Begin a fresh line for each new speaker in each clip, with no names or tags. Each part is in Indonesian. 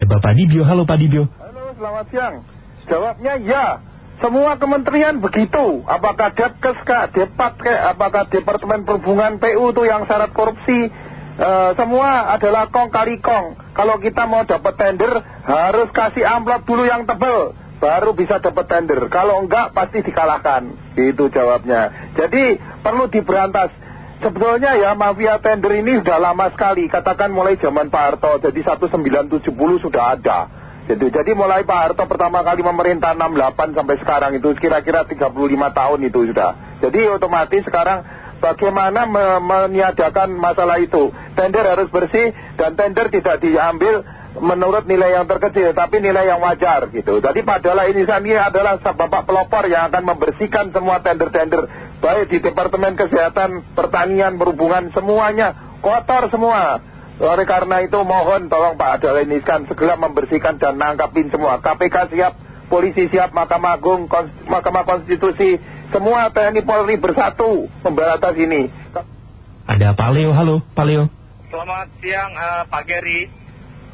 Bapak Dibio, halo Pak Dibio.
Halo, selamat siang. Jawabnya ya. Semua kementerian begitu. Apakah Depkes kah, Depat kah, apakah Departemen Perhubungan PU itu yang syarat korupsi. Eh, semua adalah kong kali kong. Kalau kita mau dapat tender, harus kasih amplop dulu yang tebel. Baru bisa dapat tender. Kalau enggak, pasti dikalahkan. Itu jawabnya. Jadi, perlu diberantas. Sebetulnya ya mafia tender ini sudah lama sekali. Katakan mulai zaman Pak Harto. Jadi 1970 sudah ada. Jadi, jadi mulai Pak Harto pertama kali memerintah 68 sampai sekarang itu kira-kira 35 tahun itu sudah. Jadi otomatis sekarang bagaimana me- meniadakan masalah itu. Tender harus bersih dan tender tidak diambil menurut nilai yang terkecil tapi nilai yang wajar gitu. Jadi padahal ini ini adalah bapak pelopor yang akan membersihkan semua tender-tender baik di Departemen Kesehatan, Pertanian, Perhubungan semuanya kotor semua. Oleh karena itu mohon tolong Pak Dahlan Iskan segera membersihkan dan nangkapin semua. KPK siap, polisi siap, Mahkamah Agung, Kons Mahkamah Konstitusi, semua TNI Polri bersatu memberantas ini.
Ada Pak Leo, halo Pak Leo.
Selamat siang uh, Pak Geri.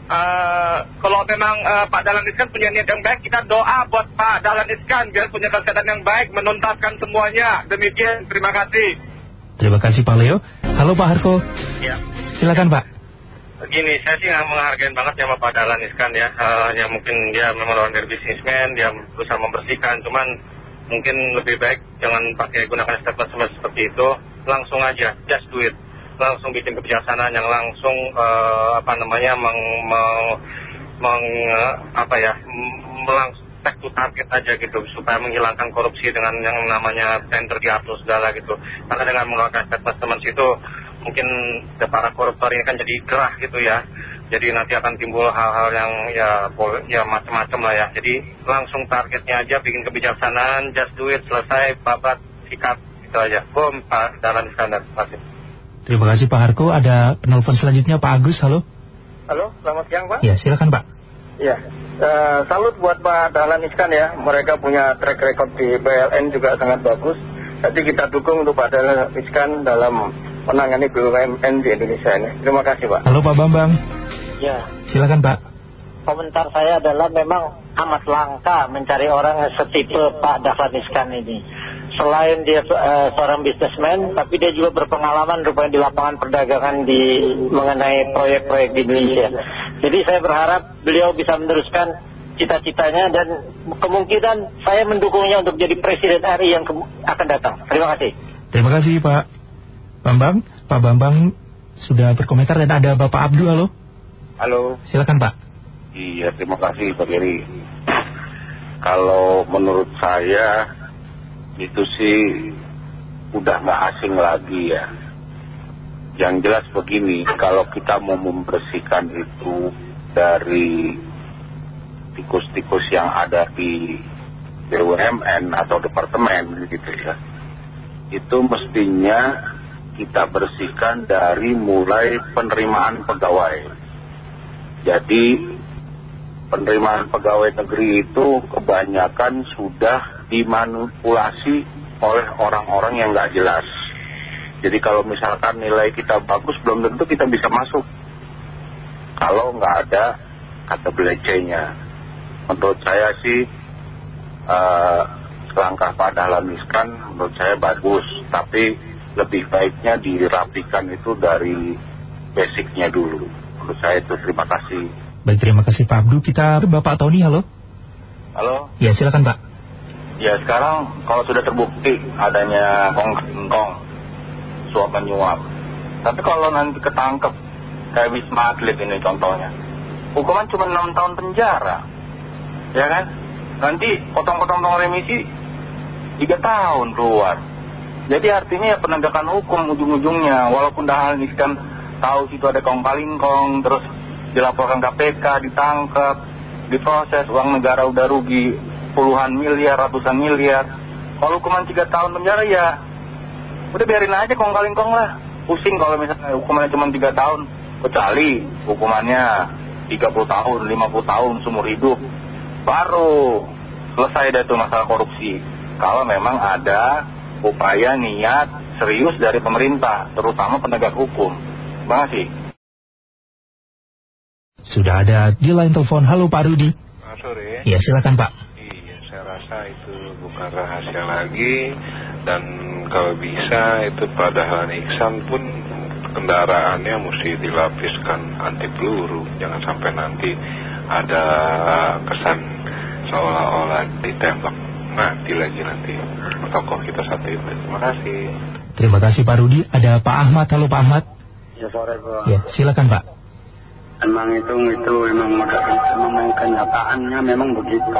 Uh, kalau memang uh, Pak Dahlan Iskan punya niat yang baik, kita doa buat Pak Dahlan Iskan biar punya kesehatan yang baik, menuntaskan semuanya. Demikian, terima kasih.
Terima kasih Pak Leo. Halo Pak Harko.
Ya.
Silakan Pak.
Begini, saya sih menghargai banget sama Pak Dahlan Iskan ya. Uh, ya mungkin dia memang orang dari bisnismen, dia berusaha membersihkan. Cuman mungkin lebih baik jangan pakai gunakan statement seperti itu. Langsung aja, just do it. Langsung bikin kebijaksanaan yang langsung uh, apa namanya meng, meng, meng apa ya melangsung back to target aja gitu supaya menghilangkan korupsi dengan yang namanya tender diatur segala gitu. Karena dengan mengeluarkan statement itu mungkin para koruptor ini kan jadi gerah gitu ya. Jadi nanti akan timbul hal-hal yang ya, ya macam-macam lah ya. Jadi langsung targetnya aja bikin kebijaksanaan, just do it, selesai, babat, sikat, itu aja. Boom, Pak Dalan kasih.
Terima kasih Pak Harko. Ada penelpon selanjutnya Pak Agus, halo.
Halo, selamat siang Pak.
Ya, silakan Pak.
Ya, uh, salut buat Pak Dahlan Iskan ya. Mereka punya track record di BLN juga sangat bagus. Jadi kita dukung untuk Pak Dahlan Iskan dalam menangani BUMN di Indonesia ini. Terima kasih Pak.
Halo Pak Bambang.
Ya,
Silakan Pak.
komentar saya adalah memang amat langka mencari orang yang setipe Pak Dahlan Iskan ini. Selain dia eh, seorang bisnismen, tapi dia juga berpengalaman rupanya di lapangan perdagangan di mengenai proyek-proyek di Indonesia. Jadi saya berharap beliau bisa meneruskan cita-citanya dan kemungkinan saya mendukungnya untuk jadi Presiden RI yang akan datang. Terima kasih.
Terima kasih Pak Bambang. Pak Bambang sudah berkomentar dan ada Bapak Abdul, halo.
Halo,
Silakan Pak.
iya terima kasih Pak Geri. Kalau menurut saya itu sih udah nggak asing lagi ya. Yang jelas begini, kalau kita mau membersihkan itu dari tikus-tikus yang ada di BUMN atau departemen gitu ya, itu mestinya kita bersihkan dari mulai penerimaan pegawai. Jadi penerimaan pegawai negeri itu kebanyakan sudah dimanipulasi oleh orang-orang yang nggak jelas. Jadi kalau misalkan nilai kita bagus belum tentu kita bisa masuk. Kalau nggak ada kata belecenya. Menurut saya sih eh, langkah Pak Dahlan Iskan menurut saya bagus. Tapi lebih baiknya dirapikan itu dari basicnya dulu. Menurut saya itu terima kasih.
Baik, terima kasih Pak Abdul. Kita Bapak Tony, halo.
Halo,
Ya, silakan Pak.
Ya sekarang kalau sudah terbukti adanya kongkong suap menyuap. Tapi kalau nanti ketangkep kayak Wisma Atlet ini contohnya, hukuman cuma 6 tahun penjara, ya kan? Nanti potong-potong remisi 3 tahun keluar. Jadi artinya ya penegakan hukum ujung-ujungnya, walaupun Dahlan Iskan tahu situ ada kong kalingkong, terus dilaporkan KPK, ditangkap, diproses, uang negara udah rugi puluhan miliar, ratusan miliar. Kalau hukuman 3 tahun penjara ya udah biarin aja kong kalingkong lah. Pusing kalau misalnya hukumannya cuma 3 tahun, kecuali hukumannya 30 tahun, 50 tahun, seumur hidup. Baru selesai dah itu masalah korupsi. Kalau memang ada upaya niat serius dari pemerintah, terutama penegak hukum. Terima kasih.
Sudah ada di line telepon. Halo Pak Rudi.
Selamat sore.
Ya silakan Pak.
Saya rasa itu bukan rahasia lagi dan kalau bisa itu pada Dahlan Iksan pun kendaraannya mesti dilapiskan anti peluru. Jangan sampai nanti ada kesan seolah-olah ditembak mati lagi nanti tokoh kita satu itu. Terima kasih.
Terima kasih Pak Rudi. Ada Pak Ahmad. Halo Pak Ahmad.
Ya sore Bro.
Ya silakan Pak.
Emang itu itu memang memang kenyataannya memang begitu.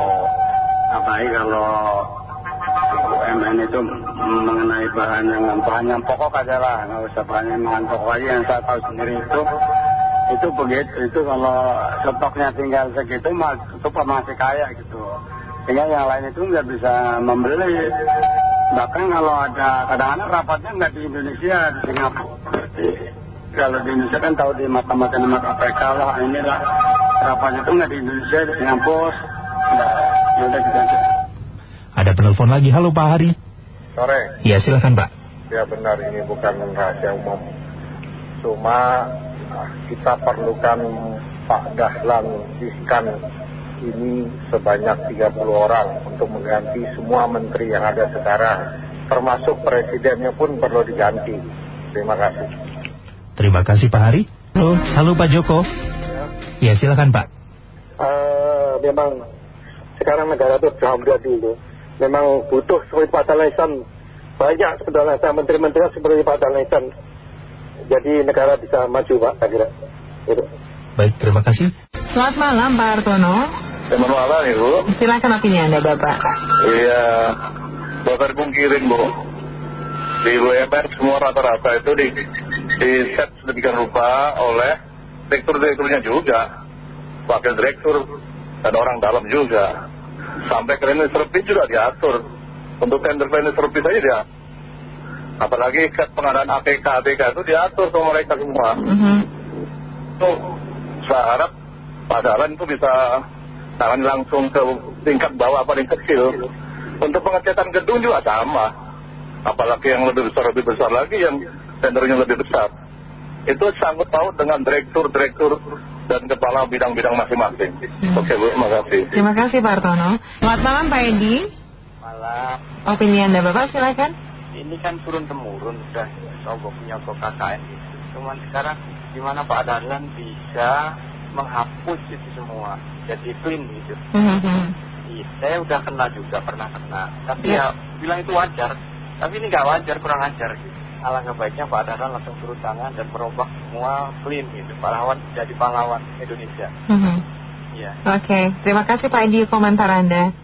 Apalagi kalau UMN itu mengenai bahan yang bahan yang pokok aja lah, nggak usah bahan yang bahan pokok aja. Yang saya tahu sendiri itu itu begitu. Itu kalau stoknya tinggal segitu mas itu masih kaya gitu. Sehingga yang lain itu nggak bisa membeli. Bahkan kalau ada kadang-kadang rapatnya nggak di Indonesia di Singapura. Kalau di Indonesia kan tahu di mata-mata nama KPK lah. Inilah rapat itu nggak di Indonesia di Singapura
Ada penelpon lagi. Halo Pak Hari.
Sore.
Ya silakan Pak.
Ya benar ini bukan rahasia umum. Cuma kita perlukan Pak Dahlan Iskan ini sebanyak 30 orang untuk mengganti semua menteri yang ada sekarang. Termasuk presidennya pun perlu diganti. Terima kasih.
Terima kasih Pak Hari. Halo, halo Pak Joko. Ya silakan Pak.
Eh, memang sekarang negara itu jauh dulu. Memang butuh seperti Pak Dahlan banyak sebenarnya saya menteri-menteri seperti Pak Dahlan Jadi negara bisa maju Pak, saya kira. Gitu.
Baik, terima kasih.
Selamat malam Pak Artono.
Selamat malam Ibu.
Silakan opini Anda Bapak.
Iya, bakar pungkirin Bu. Di BUMN semua rata-rata itu di, di set sedemikian rupa oleh direktur-direkturnya juga. Wakil direktur dan orang dalam juga. Sampai cleaning service juga diatur. Untuk tender cleaning service saja dia. Apalagi pengadaan APK, APK itu diatur sama mereka semua.
Mhm.
Itu saya harap Pak Dahlan itu bisa tangani langsung ke tingkat bawah paling kecil. Untuk pengecetan gedung juga sama. Apalagi yang lebih besar lebih besar lagi yang tendernya lebih besar. Itu sangkut paut dengan direktur-direktur dan kepala bidang-bidang masing-masing. Oke Bu, terima kasih.
Terima kasih Pak Artono. Selamat malam Pak Edi.
malah
Opini Anda Bapak silakan.
ini kan turun temurun sudah sogok nyogok KKN itu cuman sekarang gimana Pak Dahlan bisa menghapus itu semua jadi clean gitu
Mhm.
Iya, saya udah kena juga pernah kena tapi
Ya.
ya bilang itu wajar tapi ini nggak wajar kurang ajar gitu alangkah baiknya Pak Dahlan langsung turun tangan dan merubah semua clean gitu pahlawan jadi pahlawan Indonesia
Mhm.
iya
Oke, terima kasih Pak Edi komentar Anda.